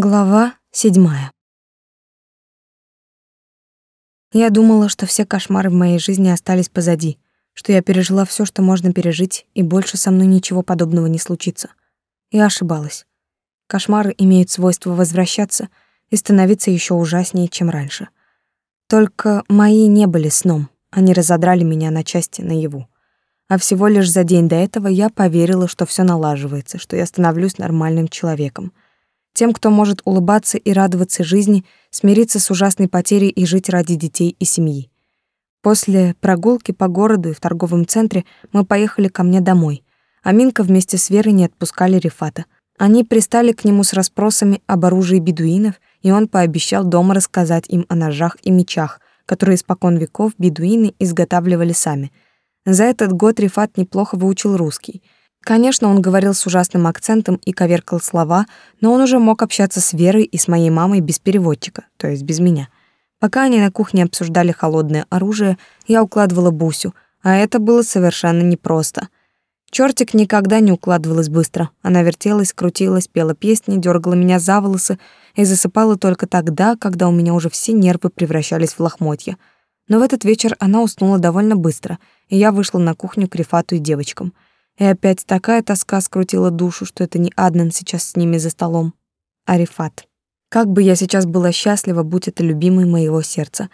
Глава седьмая. Я думала, что все кошмары в моей жизни остались позади, что я пережила все, что можно пережить, и больше со мной ничего подобного не случится. Я ошибалась. Кошмары имеют свойство возвращаться и становиться еще ужаснее, чем раньше. Только мои не были сном, они разодрали меня на части наяву. А всего лишь за день до этого я поверила, что все налаживается, что я становлюсь нормальным человеком — тем, кто может улыбаться и радоваться жизни, смириться с ужасной потерей и жить ради детей и семьи. После прогулки по городу и в торговом центре мы поехали ко мне домой. Аминка вместе с Верой не отпускали Рифата. Они пристали к нему с расспросами об оружии бедуинов, и он пообещал дома рассказать им о ножах и мечах, которые испокон веков бедуины изготавливали сами. За этот год Рифат неплохо выучил русский — Конечно, он говорил с ужасным акцентом и коверкал слова, но он уже мог общаться с Верой и с моей мамой без переводчика, то есть без меня. Пока они на кухне обсуждали холодное оружие, я укладывала Бусю, а это было совершенно непросто. Чёртик никогда не укладывалась быстро. Она вертелась, крутилась, пела песни, дергала меня за волосы и засыпала только тогда, когда у меня уже все нервы превращались в лохмотья. Но в этот вечер она уснула довольно быстро, и я вышла на кухню к Рифату и девочкам — и опять такая тоска скрутила душу, что это не Аднан сейчас с ними за столом, а Рифат. Как бы я сейчас была счастлива, будь это любимый моего сердца.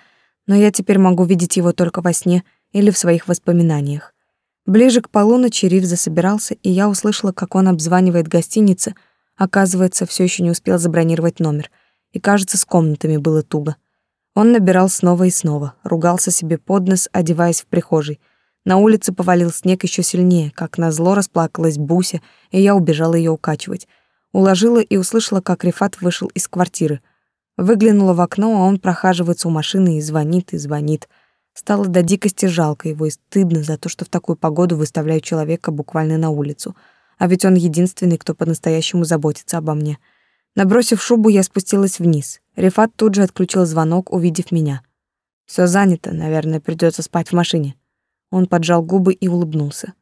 Но я теперь могу видеть его только во сне или в своих воспоминаниях. Ближе к полуночи Риф засобирался, и я услышала, как он обзванивает гостиницы. Оказывается, все еще не успел забронировать номер. И, кажется, с комнатами было туго. Он набирал снова и снова, ругался себе под нос, одеваясь в прихожей — на улице повалил снег еще сильнее, как назло расплакалась Буся, и я убежала ее укачивать. Уложила и услышала, как Рифат вышел из квартиры. Выглянула в окно, а он прохаживается у машины и звонит, и звонит. Стало до дикости жалко его и стыдно за то, что в такую погоду выставляю человека буквально на улицу. А ведь он единственный, кто по-настоящему заботится обо мне. Набросив шубу, я спустилась вниз. Рифат тут же отключил звонок, увидев меня. Все занято, наверное, придется спать в машине. Он поджал губы и улыбнулся.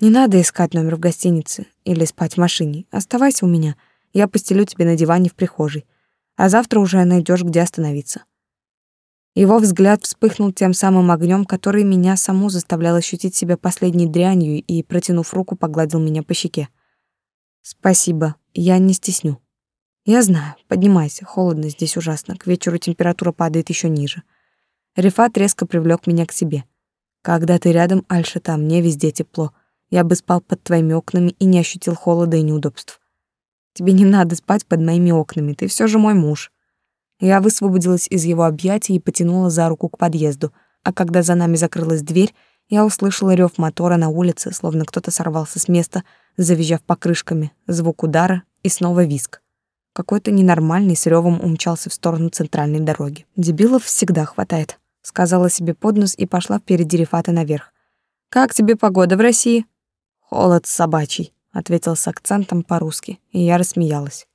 Не надо искать номер в гостинице или спать в машине. Оставайся у меня. Я постелю тебе на диване в прихожей. А завтра уже найдешь, где остановиться. Его взгляд вспыхнул тем самым огнем, который меня саму заставлял ощутить себя последней дрянью и, протянув руку, погладил меня по щеке. Спасибо, я не стесню. Я знаю, поднимайся, холодно здесь ужасно. К вечеру температура падает еще ниже. Рифат резко привлек меня к себе. Когда ты рядом, Альшата, мне везде тепло. Я бы спал под твоими окнами и не ощутил холода и неудобств. Тебе не надо спать под моими окнами, ты все же мой муж. Я высвободилась из его объятий и потянула за руку к подъезду, а когда за нами закрылась дверь, я услышала рев мотора на улице, словно кто-то сорвался с места, завизжав покрышками, звук удара и снова виск. Какой-то ненормальный с ревом умчался в сторону центральной дороги. Дебилов всегда хватает сказала себе под нос и пошла впереди Рифата наверх. Как тебе погода в России? Холод собачий, ответил с акцентом по-русски, и я рассмеялась.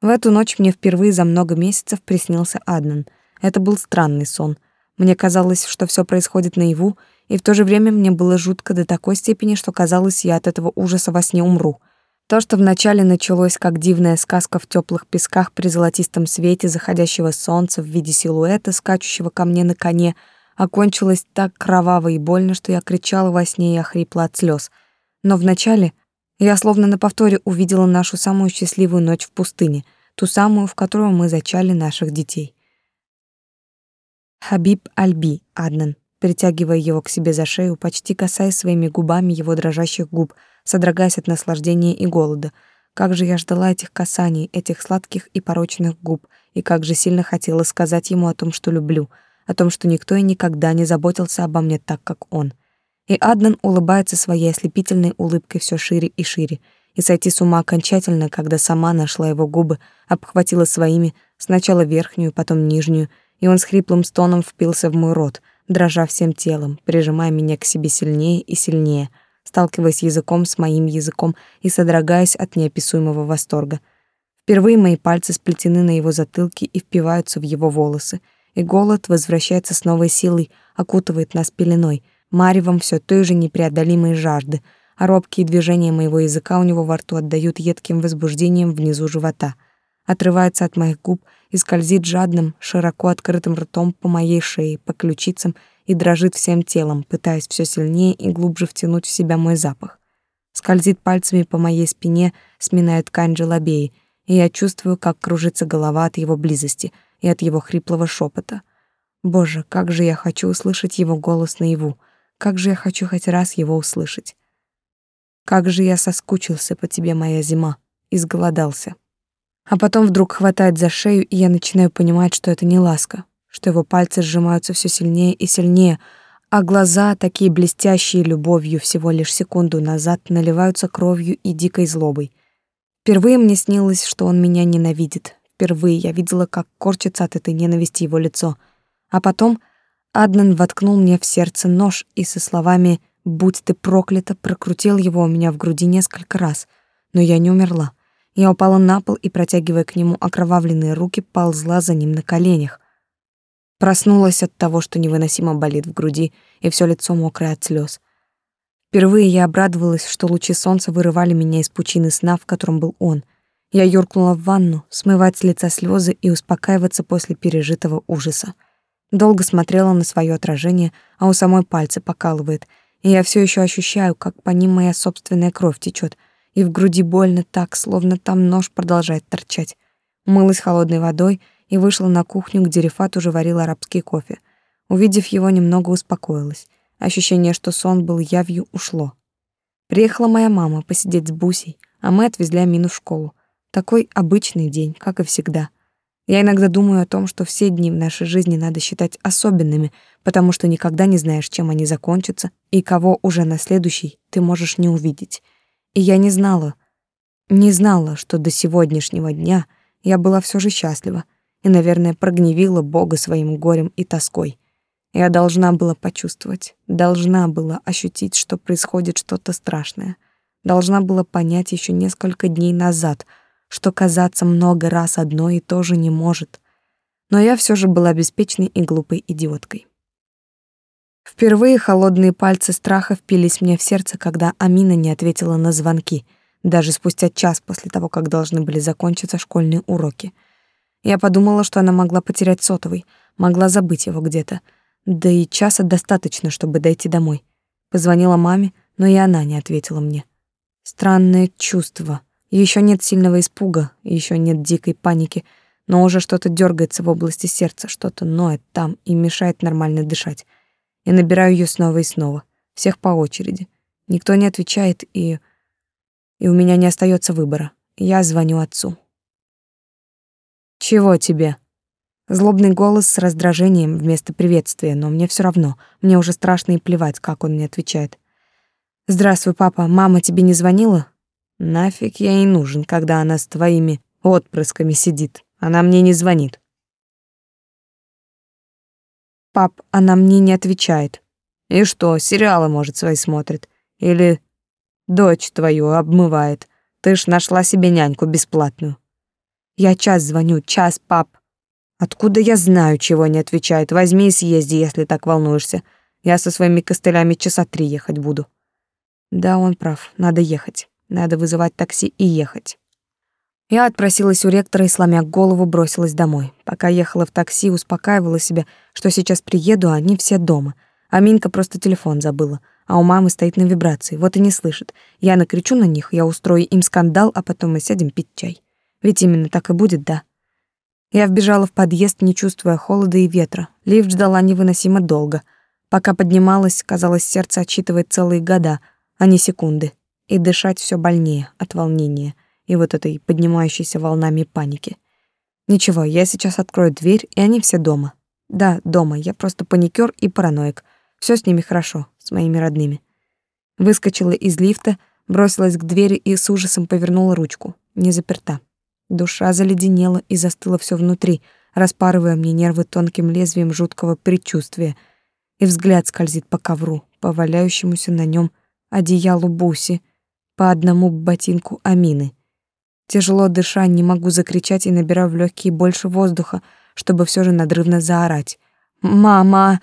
В эту ночь мне впервые за много месяцев приснился Аднан. Это был странный сон. Мне казалось, что все происходит наяву, и в то же время мне было жутко до такой степени, что казалось, я от этого ужаса во сне умру. То, что вначале началось как дивная сказка в теплых песках при золотистом свете заходящего солнца в виде силуэта, скачущего ко мне на коне, окончилось так кроваво и больно, что я кричала во сне и охрипла от слез. Но вначале я словно на повторе увидела нашу самую счастливую ночь в пустыне, ту самую, в которую мы зачали наших детей. Хабиб Альби, Аднан, притягивая его к себе за шею, почти касаясь своими губами его дрожащих губ — содрогаясь от наслаждения и голода. Как же я ждала этих касаний, этих сладких и порочных губ, и как же сильно хотела сказать ему о том, что люблю, о том, что никто и никогда не заботился обо мне так, как он. И Аднан улыбается своей ослепительной улыбкой все шире и шире, и сойти с ума окончательно, когда сама нашла его губы, обхватила своими, сначала верхнюю, потом нижнюю, и он с хриплым стоном впился в мой рот, дрожа всем телом, прижимая меня к себе сильнее и сильнее — сталкиваясь языком с моим языком и содрогаясь от неописуемого восторга. Впервые мои пальцы сплетены на его затылке и впиваются в его волосы, и голод возвращается с новой силой, окутывает нас пеленой, маревом все той же непреодолимой жажды, а робкие движения моего языка у него во рту отдают едким возбуждением внизу живота. отрывается от моих губ и скользит жадным, широко открытым ртом по моей шее, по ключицам и дрожит всем телом, пытаясь все сильнее и глубже втянуть в себя мой запах. Скользит пальцами по моей спине, сминая ткань желобеи, и я чувствую, как кружится голова от его близости и от его хриплого шепота. Боже, как же я хочу услышать его голос наяву, как же я хочу хоть раз его услышать. Как же я соскучился по тебе, моя зима, изголодался. А потом вдруг хватает за шею, и я начинаю понимать, что это не ласка, что его пальцы сжимаются все сильнее и сильнее, а глаза, такие блестящие любовью всего лишь секунду назад, наливаются кровью и дикой злобой. Впервые мне снилось, что он меня ненавидит. Впервые я видела, как корчится от этой ненависти его лицо. А потом Аднан воткнул мне в сердце нож и со словами «Будь ты проклята!» прокрутил его у меня в груди несколько раз. Но я не умерла. Я упала на пол и, протягивая к нему окровавленные руки, ползла за ним на коленях. Проснулась от того, что невыносимо болит в груди, и все лицо мокрое от слез. Впервые я обрадовалась, что лучи солнца вырывали меня из пучины сна, в котором был он. Я юркнула в ванну, смывать с лица слезы и успокаиваться после пережитого ужаса. Долго смотрела на свое отражение, а у самой пальцы покалывает, и я все еще ощущаю, как по ним моя собственная кровь течет — и в груди больно так, словно там нож продолжает торчать. Умылась холодной водой и вышла на кухню, где Рифат уже варил арабский кофе. Увидев его, немного успокоилась. Ощущение, что сон был явью, ушло. Приехала моя мама посидеть с Бусей, а мы отвезли Амину в школу. Такой обычный день, как и всегда. Я иногда думаю о том, что все дни в нашей жизни надо считать особенными, потому что никогда не знаешь, чем они закончатся и кого уже на следующий ты можешь не увидеть. И я не знала, не знала, что до сегодняшнего дня я была все же счастлива и, наверное, прогневила Бога своим горем и тоской. Я должна была почувствовать, должна была ощутить, что происходит что-то страшное. Должна была понять еще несколько дней назад, что казаться много раз одно и то же не может. Но я все же была беспечной и глупой идиоткой. Впервые холодные пальцы страха впились мне в сердце, когда Амина не ответила на звонки, даже спустя час после того, как должны были закончиться школьные уроки. Я подумала, что она могла потерять сотовый, могла забыть его где-то. Да и часа достаточно, чтобы дойти домой. Позвонила маме, но и она не ответила мне. Странное чувство. Еще нет сильного испуга, еще нет дикой паники, но уже что-то дергается в области сердца, что-то ноет там и мешает нормально дышать. Я набираю ее снова и снова, всех по очереди. Никто не отвечает, и... И у меня не остается выбора. Я звоню отцу. «Чего тебе?» Злобный голос с раздражением вместо приветствия, но мне все равно. Мне уже страшно и плевать, как он мне отвечает. «Здравствуй, папа. Мама тебе не звонила?» «Нафиг я ей нужен, когда она с твоими отпрысками сидит. Она мне не звонит». Пап, она мне не отвечает. И что, сериалы, может, свои смотрит? Или дочь твою обмывает? Ты ж нашла себе няньку бесплатную. Я час звоню, час, пап. Откуда я знаю, чего не отвечает? Возьми и съезди, если так волнуешься. Я со своими костылями часа три ехать буду. Да, он прав, надо ехать. Надо вызывать такси и ехать. Я отпросилась у ректора и, сломя голову, бросилась домой. Пока ехала в такси, успокаивала себя, что сейчас приеду, а они все дома. А Минка просто телефон забыла, а у мамы стоит на вибрации, вот и не слышит. Я накричу на них, я устрою им скандал, а потом мы сядем пить чай. Ведь именно так и будет, да? Я вбежала в подъезд, не чувствуя холода и ветра. Лифт ждала невыносимо долго. Пока поднималась, казалось, сердце отсчитывает целые года, а не секунды. И дышать все больнее от волнения и вот этой поднимающейся волнами паники. Ничего, я сейчас открою дверь, и они все дома. Да, дома, я просто паникер и параноик. Все с ними хорошо, с моими родными. Выскочила из лифта, бросилась к двери и с ужасом повернула ручку. Не заперта. Душа заледенела и застыла все внутри, распарывая мне нервы тонким лезвием жуткого предчувствия. И взгляд скользит по ковру, по валяющемуся на нем одеялу Буси, по одному ботинку Амины — Тяжело дыша, не могу закричать и набираю в легкие больше воздуха, чтобы все же надрывно заорать. «Мама!»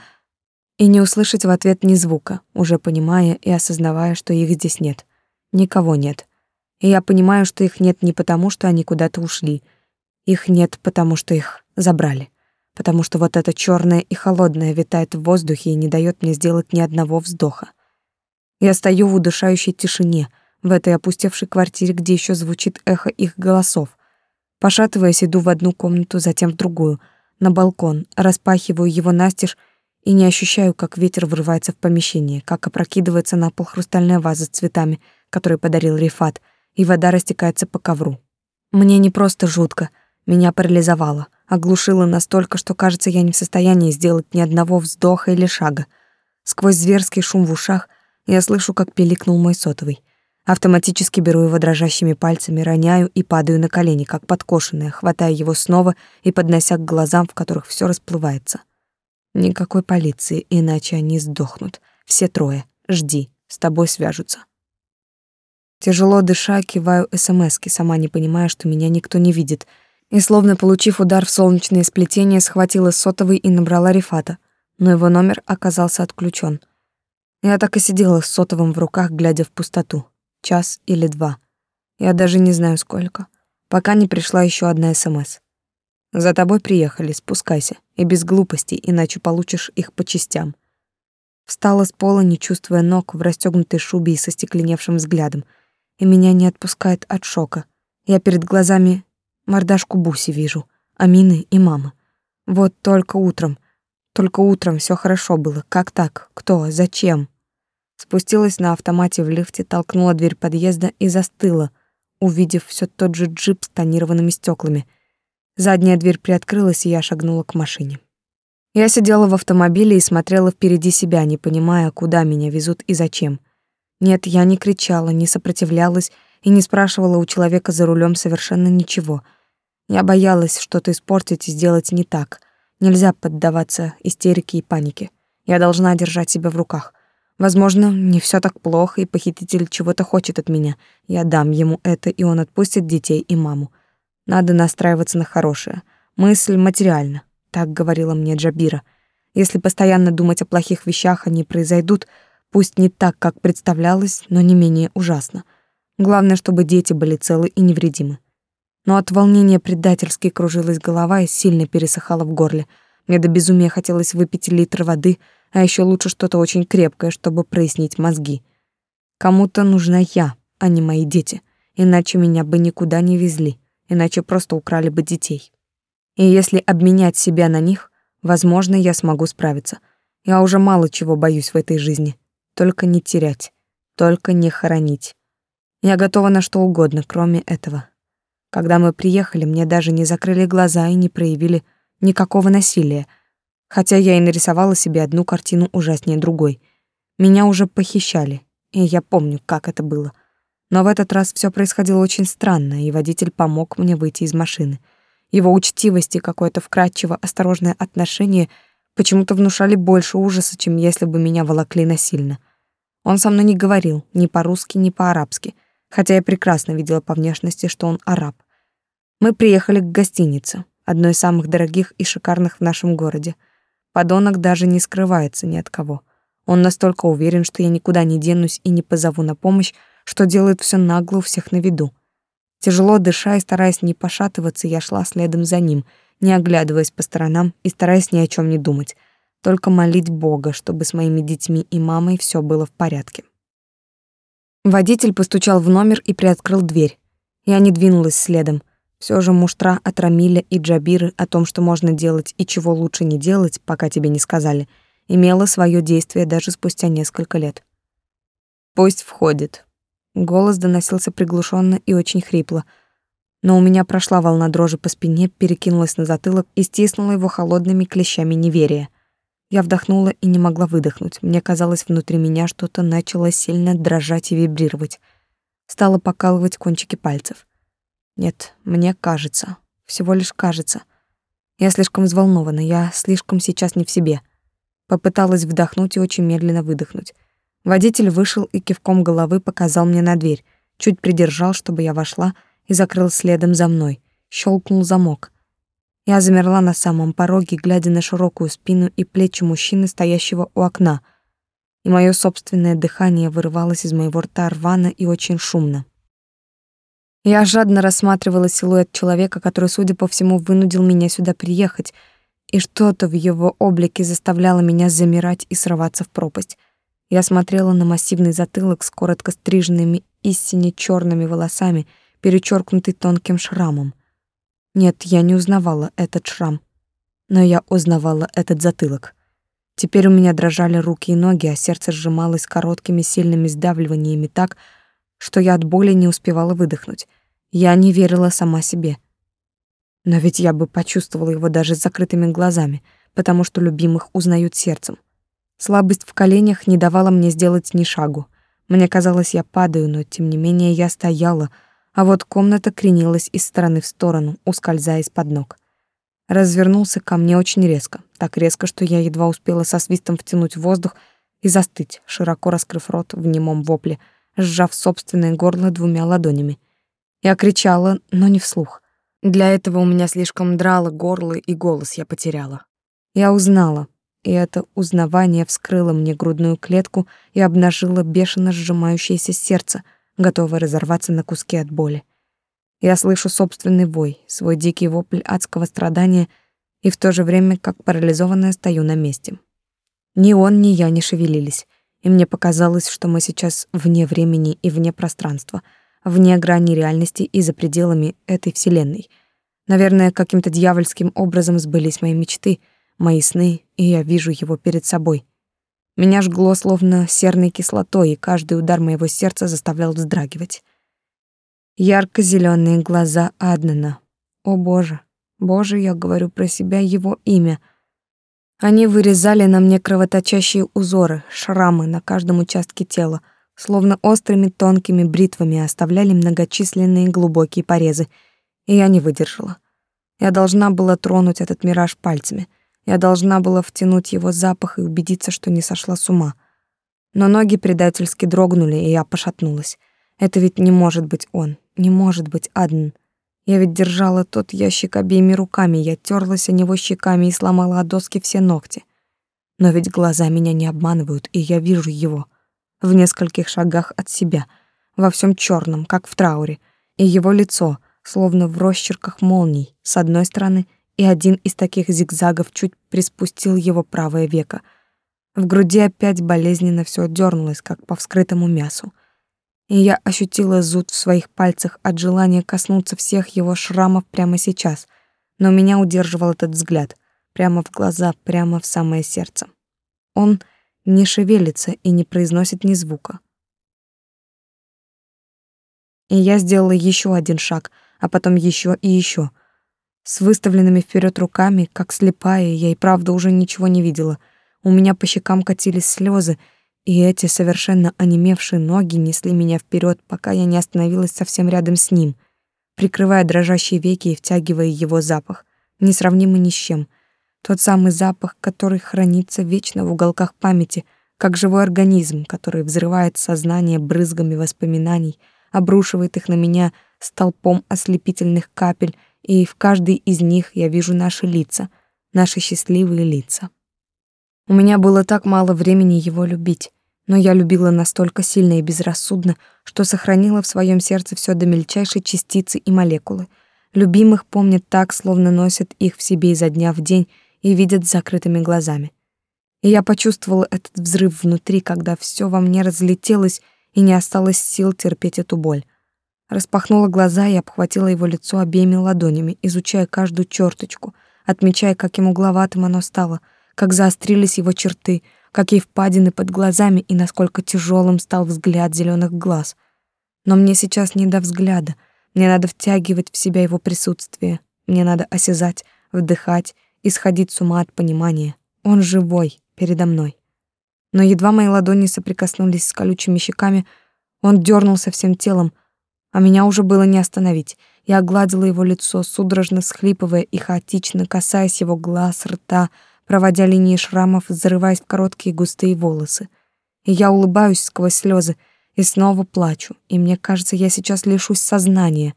И не услышать в ответ ни звука, уже понимая и осознавая, что их здесь нет. Никого нет. И я понимаю, что их нет не потому, что они куда-то ушли. Их нет, потому что их забрали. Потому что вот это черное и холодное витает в воздухе и не дает мне сделать ни одного вздоха. Я стою в удушающей тишине, в этой опустевшей квартире, где еще звучит эхо их голосов. Пошатываясь, иду в одну комнату, затем в другую, на балкон, распахиваю его настежь и не ощущаю, как ветер врывается в помещение, как опрокидывается на пол хрустальная ваза с цветами, которую подарил Рифат, и вода растекается по ковру. Мне не просто жутко, меня парализовало, оглушило настолько, что, кажется, я не в состоянии сделать ни одного вздоха или шага. Сквозь зверский шум в ушах я слышу, как пиликнул мой сотовый. Автоматически беру его дрожащими пальцами, роняю и падаю на колени, как подкошенная, хватая его снова и поднося к глазам, в которых все расплывается. Никакой полиции, иначе они сдохнут. Все трое. Жди, с тобой свяжутся. Тяжело дыша, киваю СМСки, сама не понимая, что меня никто не видит, и, словно получив удар в солнечное сплетение, схватила сотовый и набрала Рифата, но его номер оказался отключен. Я так и сидела с сотовым в руках, глядя в пустоту час или два. Я даже не знаю сколько, пока не пришла еще одна СМС. За тобой приехали, спускайся, и без глупостей, иначе получишь их по частям. Встала с пола, не чувствуя ног, в расстегнутой шубе и со стекленевшим взглядом, и меня не отпускает от шока. Я перед глазами мордашку Буси вижу, Амины и мамы. Вот только утром, только утром все хорошо было. Как так? Кто? Зачем? Спустилась на автомате в лифте, толкнула дверь подъезда и застыла, увидев все тот же джип с тонированными стеклами. Задняя дверь приоткрылась, и я шагнула к машине. Я сидела в автомобиле и смотрела впереди себя, не понимая, куда меня везут и зачем. Нет, я не кричала, не сопротивлялась и не спрашивала у человека за рулем совершенно ничего. Я боялась что-то испортить и сделать не так. Нельзя поддаваться истерике и панике. Я должна держать себя в руках. Возможно, не все так плохо, и похититель чего-то хочет от меня. Я дам ему это, и он отпустит детей и маму. Надо настраиваться на хорошее. Мысль материальна, так говорила мне Джабира. Если постоянно думать о плохих вещах, они произойдут, пусть не так, как представлялось, но не менее ужасно. Главное, чтобы дети были целы и невредимы. Но от волнения предательски кружилась голова и сильно пересыхала в горле. Мне до безумия хотелось выпить литр воды — а еще лучше что-то очень крепкое, чтобы прояснить мозги. Кому-то нужна я, а не мои дети, иначе меня бы никуда не везли, иначе просто украли бы детей. И если обменять себя на них, возможно, я смогу справиться. Я уже мало чего боюсь в этой жизни, только не терять, только не хоронить. Я готова на что угодно, кроме этого. Когда мы приехали, мне даже не закрыли глаза и не проявили никакого насилия — хотя я и нарисовала себе одну картину ужаснее другой. Меня уже похищали, и я помню, как это было. Но в этот раз все происходило очень странно, и водитель помог мне выйти из машины. Его учтивость и какое-то вкрадчиво осторожное отношение почему-то внушали больше ужаса, чем если бы меня волокли насильно. Он со мной не говорил ни по-русски, ни по-арабски, хотя я прекрасно видела по внешности, что он араб. Мы приехали к гостинице, одной из самых дорогих и шикарных в нашем городе — Подонок даже не скрывается ни от кого. Он настолько уверен, что я никуда не денусь и не позову на помощь, что делает все нагло у всех на виду. Тяжело дыша и стараясь не пошатываться, я шла следом за ним, не оглядываясь по сторонам и стараясь ни о чем не думать, только молить Бога, чтобы с моими детьми и мамой все было в порядке. Водитель постучал в номер и приоткрыл дверь. Я не двинулась следом. Все же муштра от Рамиля и Джабиры о том, что можно делать и чего лучше не делать, пока тебе не сказали, имела свое действие даже спустя несколько лет. «Пусть входит». Голос доносился приглушенно и очень хрипло, но у меня прошла волна дрожи по спине, перекинулась на затылок и стиснула его холодными клещами неверия. Я вдохнула и не могла выдохнуть. Мне казалось, внутри меня что-то начало сильно дрожать и вибрировать. Стало покалывать кончики пальцев. Нет, мне кажется, всего лишь кажется. Я слишком взволнована, я слишком сейчас не в себе. Попыталась вдохнуть и очень медленно выдохнуть. Водитель вышел и кивком головы показал мне на дверь, чуть придержал, чтобы я вошла, и закрыл следом за мной. Щелкнул замок. Я замерла на самом пороге, глядя на широкую спину и плечи мужчины, стоящего у окна. И мое собственное дыхание вырывалось из моего рта рвано и очень шумно. Я жадно рассматривала силуэт человека, который, судя по всему, вынудил меня сюда приехать, и что-то в его облике заставляло меня замирать и срываться в пропасть. Я смотрела на массивный затылок с коротко стриженными и сине-чёрными волосами, перечеркнутый тонким шрамом. Нет, я не узнавала этот шрам, но я узнавала этот затылок. Теперь у меня дрожали руки и ноги, а сердце сжималось короткими сильными сдавливаниями так, что я от боли не успевала выдохнуть. Я не верила сама себе. Но ведь я бы почувствовала его даже с закрытыми глазами, потому что любимых узнают сердцем. Слабость в коленях не давала мне сделать ни шагу. Мне казалось, я падаю, но тем не менее я стояла, а вот комната кренилась из стороны в сторону, ускользая из-под ног. Развернулся ко мне очень резко, так резко, что я едва успела со свистом втянуть воздух и застыть, широко раскрыв рот в немом вопле — сжав собственное горло двумя ладонями. Я кричала, но не вслух. Для этого у меня слишком драло горло и голос я потеряла. Я узнала, и это узнавание вскрыло мне грудную клетку и обнажило бешено сжимающееся сердце, готовое разорваться на куски от боли. Я слышу собственный вой, свой дикий вопль адского страдания, и в то же время, как парализованная, стою на месте. Ни он, ни я не шевелились и мне показалось, что мы сейчас вне времени и вне пространства, вне грани реальности и за пределами этой вселенной. Наверное, каким-то дьявольским образом сбылись мои мечты, мои сны, и я вижу его перед собой. Меня жгло словно серной кислотой, и каждый удар моего сердца заставлял вздрагивать. ярко зеленые глаза Аднана. О, боже, боже, я говорю про себя его имя — они вырезали на мне кровоточащие узоры, шрамы на каждом участке тела, словно острыми тонкими бритвами оставляли многочисленные глубокие порезы, и я не выдержала. Я должна была тронуть этот мираж пальцами. Я должна была втянуть его запах и убедиться, что не сошла с ума. Но ноги предательски дрогнули, и я пошатнулась. Это ведь не может быть он, не может быть Адн. Я ведь держала тот ящик обеими руками, я терлась о него щеками и сломала от доски все ногти. Но ведь глаза меня не обманывают, и я вижу его в нескольких шагах от себя, во всем черном, как в трауре, и его лицо, словно в росчерках молний, с одной стороны, и один из таких зигзагов чуть приспустил его правое веко. В груди опять болезненно все дернулось, как по вскрытому мясу и я ощутила зуд в своих пальцах от желания коснуться всех его шрамов прямо сейчас, но меня удерживал этот взгляд, прямо в глаза, прямо в самое сердце. Он не шевелится и не произносит ни звука. И я сделала еще один шаг, а потом еще и еще. С выставленными вперед руками, как слепая, я и правда уже ничего не видела. У меня по щекам катились слезы, и эти совершенно онемевшие ноги несли меня вперед, пока я не остановилась совсем рядом с ним, прикрывая дрожащие веки и втягивая его запах, несравнимый ни с чем. Тот самый запах, который хранится вечно в уголках памяти, как живой организм, который взрывает сознание брызгами воспоминаний, обрушивает их на меня столпом ослепительных капель, и в каждой из них я вижу наши лица, наши счастливые лица. У меня было так мало времени его любить, но я любила настолько сильно и безрассудно, что сохранила в своем сердце все до мельчайшей частицы и молекулы. Любимых помнят так, словно носят их в себе изо дня в день и видят с закрытыми глазами. И я почувствовала этот взрыв внутри, когда все во мне разлетелось и не осталось сил терпеть эту боль. Распахнула глаза и обхватила его лицо обеими ладонями, изучая каждую черточку, отмечая, каким угловатым оно стало — как заострились его черты, какие впадины под глазами и насколько тяжелым стал взгляд зеленых глаз. Но мне сейчас не до взгляда, мне надо втягивать в себя его присутствие, мне надо осязать, вдыхать и сходить с ума от понимания. Он живой передо мной. Но едва мои ладони соприкоснулись с колючими щеками, он дернулся всем телом, а меня уже было не остановить. Я гладила его лицо, судорожно схлипывая и хаотично касаясь его глаз, рта, проводя линии шрамов, зарываясь в короткие густые волосы. И я улыбаюсь сквозь слезы и снова плачу, и мне кажется, я сейчас лишусь сознания.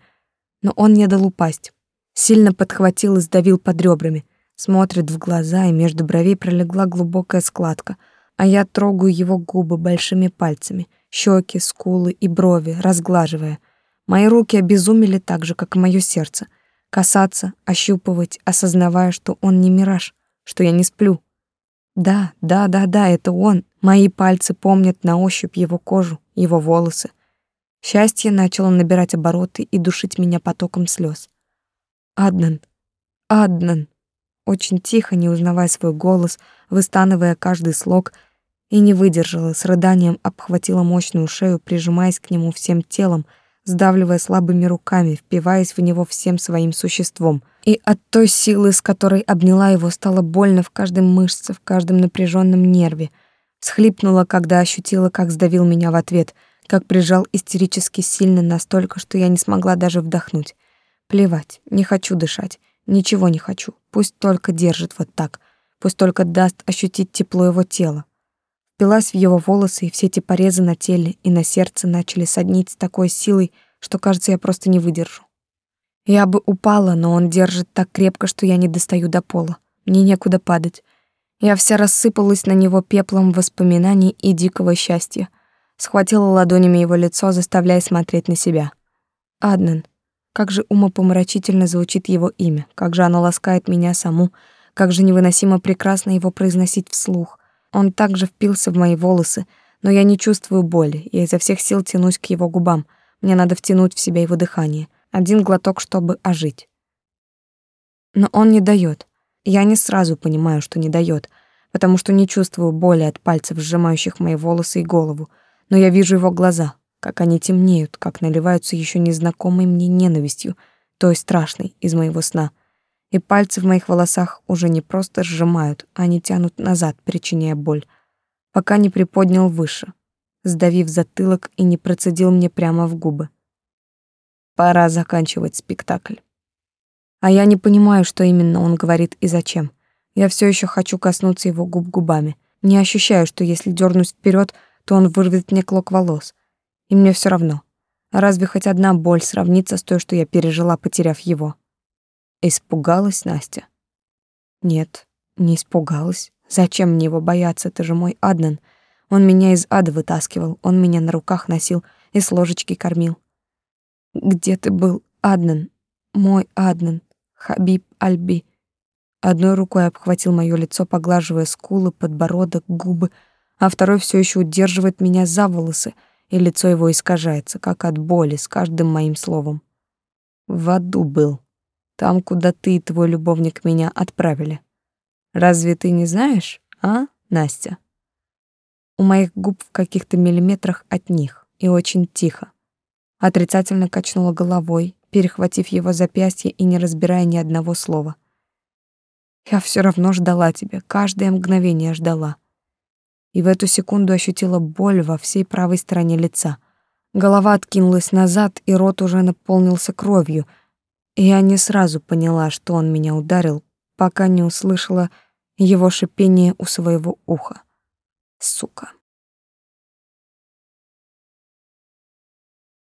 Но он не дал упасть. Сильно подхватил и сдавил под ребрами. Смотрит в глаза, и между бровей пролегла глубокая складка, а я трогаю его губы большими пальцами, щеки, скулы и брови, разглаживая. Мои руки обезумели так же, как и мое сердце. Касаться, ощупывать, осознавая, что он не мираж, что я не сплю. Да, да, да, да, это он. Мои пальцы помнят на ощупь его кожу, его волосы. Счастье начало набирать обороты и душить меня потоком слез. Аднан, Аднан. Очень тихо, не узнавая свой голос, выстанывая каждый слог, и не выдержала, с рыданием обхватила мощную шею, прижимаясь к нему всем телом, сдавливая слабыми руками, впиваясь в него всем своим существом. И от той силы, с которой обняла его, стало больно в каждой мышце, в каждом напряженном нерве. Схлипнула, когда ощутила, как сдавил меня в ответ, как прижал истерически сильно настолько, что я не смогла даже вдохнуть. Плевать, не хочу дышать, ничего не хочу. Пусть только держит вот так, пусть только даст ощутить тепло его тела. Впилась в его волосы, и все эти порезы на теле и на сердце начали соднить с такой силой, что, кажется, я просто не выдержу. Я бы упала, но он держит так крепко, что я не достаю до пола. Мне некуда падать. Я вся рассыпалась на него пеплом воспоминаний и дикого счастья. Схватила ладонями его лицо, заставляя смотреть на себя. Аднан. Как же умопомрачительно звучит его имя, как же оно ласкает меня саму, как же невыносимо прекрасно его произносить вслух. Он также впился в мои волосы, но я не чувствую боли, я изо всех сил тянусь к его губам. Мне надо втянуть в себя его дыхание. Один глоток, чтобы ожить. Но он не дает. Я не сразу понимаю, что не дает, потому что не чувствую боли от пальцев, сжимающих мои волосы и голову, но я вижу его глаза, как они темнеют, как наливаются еще незнакомой мне ненавистью, той страшной из моего сна — и пальцы в моих волосах уже не просто сжимают, они тянут назад, причиняя боль, пока не приподнял выше, сдавив затылок и не процедил мне прямо в губы. Пора заканчивать спектакль. А я не понимаю, что именно он говорит и зачем. Я все еще хочу коснуться его губ губами. Не ощущаю, что если дернусь вперед, то он вырвет мне клок волос. И мне все равно. разве хоть одна боль сравнится с той, что я пережила, потеряв его? Испугалась Настя? Нет, не испугалась. Зачем мне его бояться? Это же мой Аднан. Он меня из ада вытаскивал, он меня на руках носил и с ложечки кормил. Где ты был, Аднан? Мой Аднан, Хабиб Альби. Одной рукой обхватил моё лицо, поглаживая скулы, подбородок, губы, а второй все еще удерживает меня за волосы, и лицо его искажается, как от боли с каждым моим словом. В аду был. Там, куда ты и твой любовник меня отправили. Разве ты не знаешь, а, Настя? У моих губ в каких-то миллиметрах от них, и очень тихо. Отрицательно качнула головой, перехватив его запястье и не разбирая ни одного слова. Я все равно ждала тебя, каждое мгновение ждала. И в эту секунду ощутила боль во всей правой стороне лица. Голова откинулась назад, и рот уже наполнился кровью — я не сразу поняла, что он меня ударил, пока не услышала его шипение у своего уха. Сука.